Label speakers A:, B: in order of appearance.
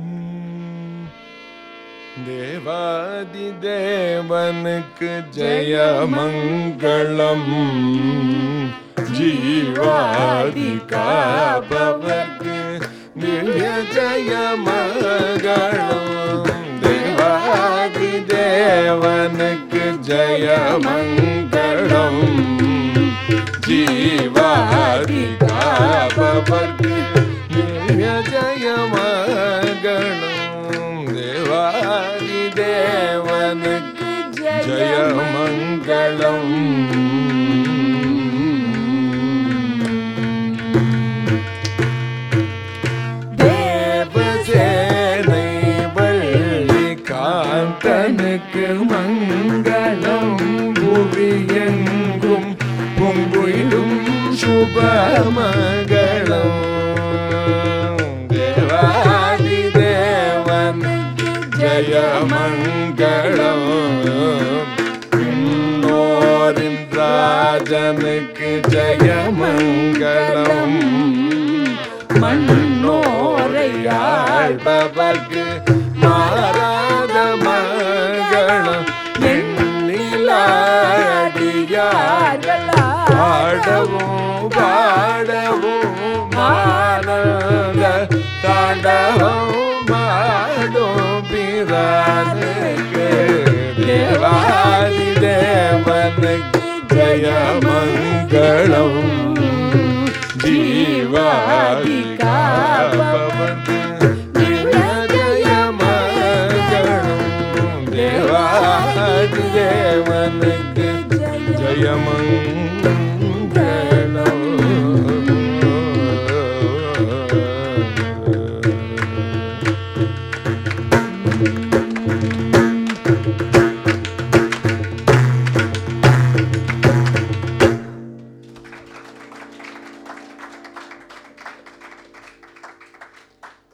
A: हम्म। देवादिदेवनक जय मङ्गलम् जीवादिका भवत् दिव्य जय मङ्गलम् देवादिदेवनक जय मङ्गलम् जीवादिका भवत् தேவாதி தேவனுக்கு ஜெயமங்களம் தேவசேனை வள்ளி காந்தனுக்கு மங்களம் புவியெங்கும் பொங்குயிலும் சுபமகளம் தேவனுக்கு ஜெயமங்களம் இன்னோரின் ராஜனுக்கு ஜெயமங்களம் மண்ணோரை ஆழ்பவர்க்கு மாறாத மங்களம் எண்ணிலாடியார்கள். பாடவும் பாடவும் ஆனந்த தாண்டவும். देवाले मन की जयमङ्गीयम गण देवा जयमङ्ग